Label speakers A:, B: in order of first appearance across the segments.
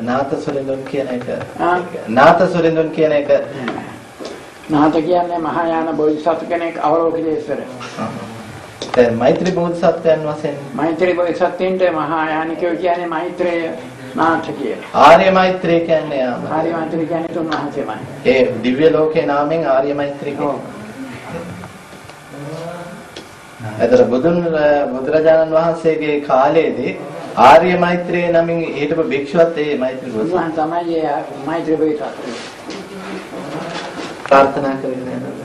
A: නාත සුරිඳුන් කියන එක? නාත සුරිඳුන් කියන එක
B: නාත කියන්නේ මහායාන බෝධිසත්ව කෙනෙක් අවලෝකිතේශ්වර.
A: දැන් මෛත්‍රී බෝධිසත්වයන් වශයෙන්
B: මෛත්‍රී බෝධිසත්වයින්ට මහායානිකයෝ කියන්නේ මෛත්‍රේය නාථ කියලා.
A: ආර්ය මෛත්‍රී කියන්නේ යාම.
B: ආර්ය මෛත්‍රී කියන්නේ තුන් වහන්සේමයි.
A: ඒ දිව්‍ය ලෝකේ නාමයෙන් ආර්ය මෛත්‍රී. එතන බුදුන් බුදුරජාණන් වහන්සේගේ කාලයේදී ආර්ය මෛත්‍රී නමින් හිටපු භික්ෂුවත් ඒ මෛත්‍රී බෝධිසත්ව
B: බුදුන් තමයි ඒ මෛත්‍රී බෝධිසත්වය.
A: ප්‍රාර්ථනා කරගෙන යනවා.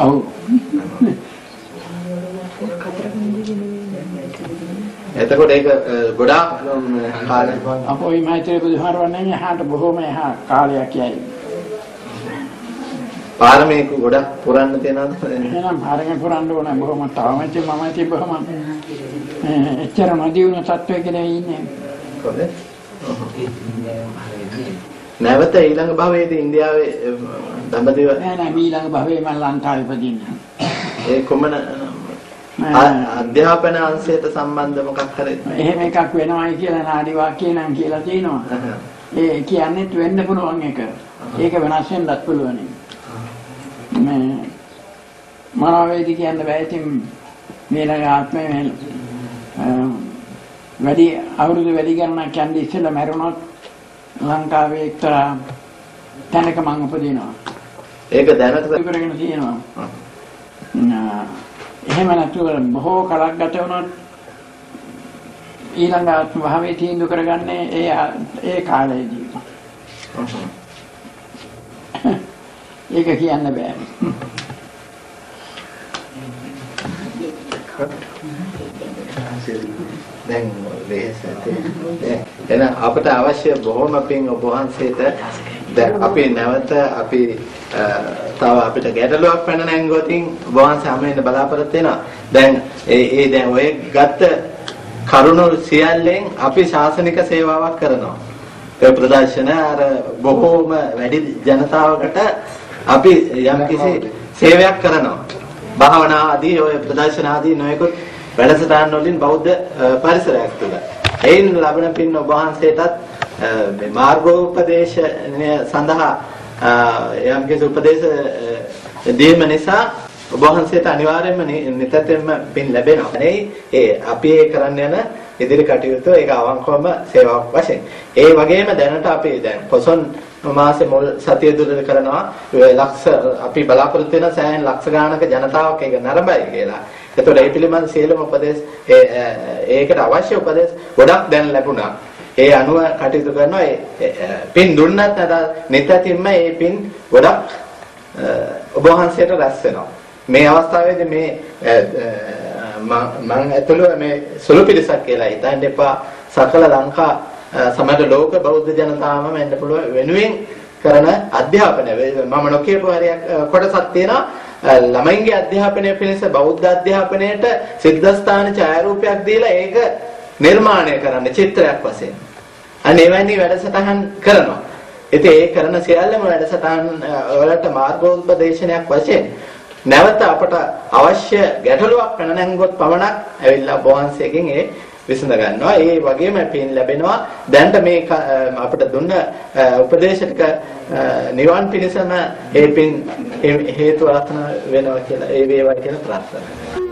B: ඔව්.
A: එතකොට ඒක ගොඩාක් කාලෙ
B: අපෝ මේ මෛත්‍රී බුදුහාරවන්නේ එහාට බොහෝම එහා කාලයක් යයි.
A: පාරමීක ගොඩක් පුරන්න තියෙනවද?
B: එහෙනම් භාරගෙන පුරන්න ඕන බොහොම තාමත් මම ඉතින් බොහොම එච්චර මදි වුණ තත්වයක නෙවෙයි ඉන්නේ.
A: කොහෙද? නැවත ඊළඟ භවයේදී ඉන්දියාවේ දඹදිව
B: නෑ නෑ ඊළඟ භවයේ මම ලංකාවේ උපදින්නේ.
A: ඒ කුමන අධ්‍යාපන අංශයට සම්බන්ධ මොකක් හරි
B: එහෙම එකක් වෙනවයි කියලා නාඩි වාක්‍ය නම් කියලා තියෙනවා. ඒ කියන්නේ වෙන්න පුළුවන් එක. ඒක වෙනස් වෙන්නත් පුළුවන්. මේ මනෝවේදී කියන්න බෑ ඉතින් මේලගේ ආත්මය වැඩි අවුරුදු වැඩි ගණනක් යන්නේ ඉස්සෙල්ලා මැරුණොත් ලංකාවේ එක්තරා තැනක මං උපදිනවා.
A: ඒක දැනට
B: කරගෙන තියෙනවා. එහෙම නැතුව බොහෝ කලක් ගත වුණොත් ඊළඟ ආත්ම භාවයේ තීන්දුව කරගන්නේ ඒ ඒ කාලයේදී. ඒක කියන්න බෑ.
A: දැන් වෙහස ඇති. එන අපට අවශ්‍ය බොහොම පින් ඔබ වහන්සේට දැන් අපි නැවත අපි අ, තව අපිට ගැටලුවක් පැන නැංගුවතින් ඔබ වහන්සේ හැමෙන්න බලාපොරොත්තු වෙනවා. දැන් ඒ ඒ දැන් ඔය ගත්ත කරුණු සියල්ලෙන් අපි ශාසනික සේවාවක් කරනවා. ඒ ප්‍රදර්ශන අර බොහෝම වැඩි ජනතාවකට අපි යම්කිසි සේවයක් කරනවා. භාවනා ආදී ඔය ප්‍රදර්ශන ආදී නොයෙකුත් වැඩසටහන් වලින් බෞද්ධ පරිසරයක් තුළ. එයින් ලබන පින් ඔබ වහන්සේටත් මේ මාර්ගෝපදේශනය සඳහා අ, යම්කිසි උපදේශ දීම නිසා ඔබ වහන්සේට අනිවාර්යයෙන්ම නි- නිතරම පින් ලැබෙනවා. ඒ ඒ අපි ඒ කරන්න යන ඉදිරි කටයුතු ඒක අවංකවම සේවාවක් වශයෙන්. ඒ වගේම දැනට අපි දැන් පොසොන් මාසේ මුල් සතිය තුළ කරනවා ඒ ලක්ෂ අපි බලාපොරොත්තු වෙන සෑහෙන ලක්ෂ ගාණක ජනතාවක් ඒක නරඹයි කියලා. එතකොට ඒ පිළිබඳ සියලුම උපදේශ ඒ ඒ- ඒකට අවශ්‍ය උපදේශ ගොඩක් දැන් ලැබුණා. ඒ අනුව කටයුතු කරනවා ඒ ඒ, පින් දුන්නත් නැත නිතරම ඒ පින් ගොඩක් අ, ඔබ වහන්සේට රැස් වෙනවා. මේ අවස්ථාවේදී මේ අ, අ, මම ඇතුළු මේ සුළු පිරිසක් කියලා හිතන්න එපා. සකල ලංකා අ, සමහර ලෝක බෞද්ධ ජනතාවම වෙන්න පුළුවන් වෙනුවෙන් කරන අධ්‍යාපනය. මම නොකියපු හරියක් අ, කොටසක් තියෙනවා. අ, ළමයින්ගේ අධ්‍යාපනය පිණිස බෞද්ධ අධ්‍යාපනයට සිද්ධාස්ථාන ඡායාරූපයක් දීලා ඒක නිර්මාණය කරන්න චිත්‍රයක් වශයෙන්. අන්න එවැනි වැඩසටහන් කරනවා. ඉතින් ඒ කරන සියල්ලම වැඩසටහන් අ, වලට මාර්ගෝපදේශනයක් වශයෙන් නැවත අපට අවශ්‍ය ගැටලුවක් පැන නැංගුවොත් පමණක් ඇවිල්ලා බෝවන්සේගෙන් ඒ විසඳ ගන්නවා. ඒ වගේම පින් ලැබෙනවා. දැන්ට මේ අපිට දුන්න උපදේශ ටික නිවන් පිණසම ඒ පින් හේතු ආතන වෙනවා කියලා ඒ වේවා කියලා ප්‍රාර්ථනා කරනවා.